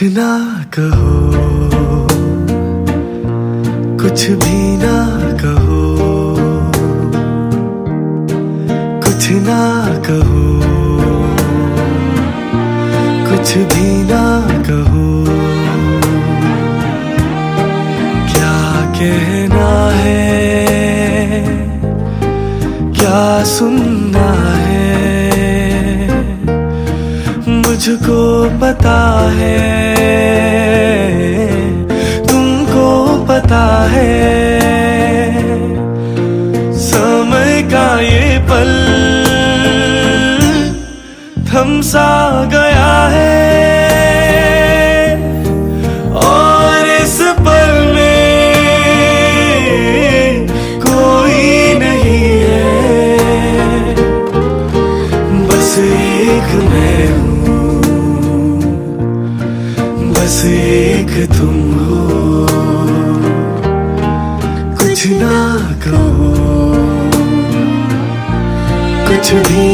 कुछ ना कहो, कुछ भी ना कहो, कुछ ना कहो, कुछ भी ना कहो। क्या कहना है, क्या सुनना है? मुझको पता है तुमको पता है। समय का ये पल थम सा गया बस एक तुम हो। कुछ ना कहो। कुछ भी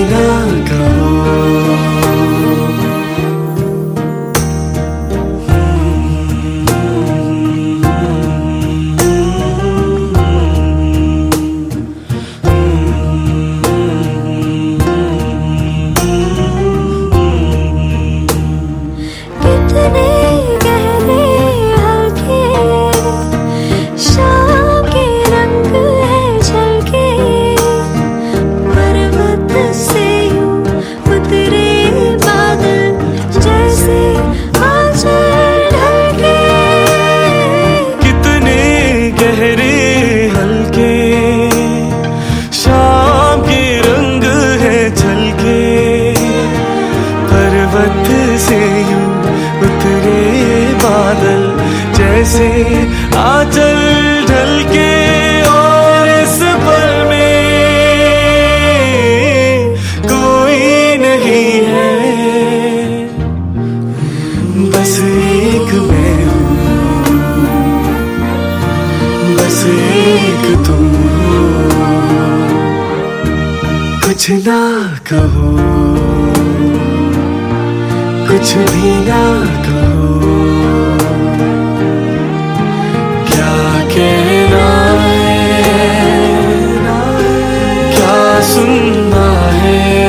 से यूँ उतरे बादल, जैसे आचल ढल के और इस पल में कोई नहीं है। बस एक मैं हूँ, बस एक तुम हो। कुछ ना कहो। कुछ भी ना कहो। क्या कहना है? क्या सुनना है?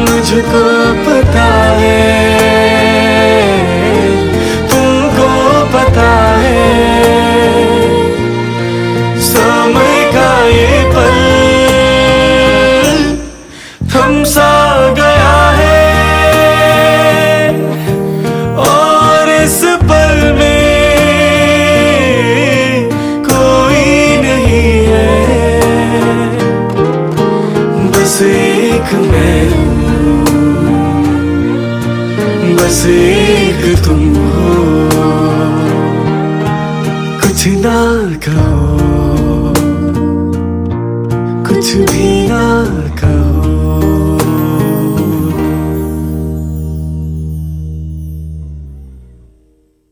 मुझको पता है। मैं हूँ बस एक तुम हो कुछ ना कहो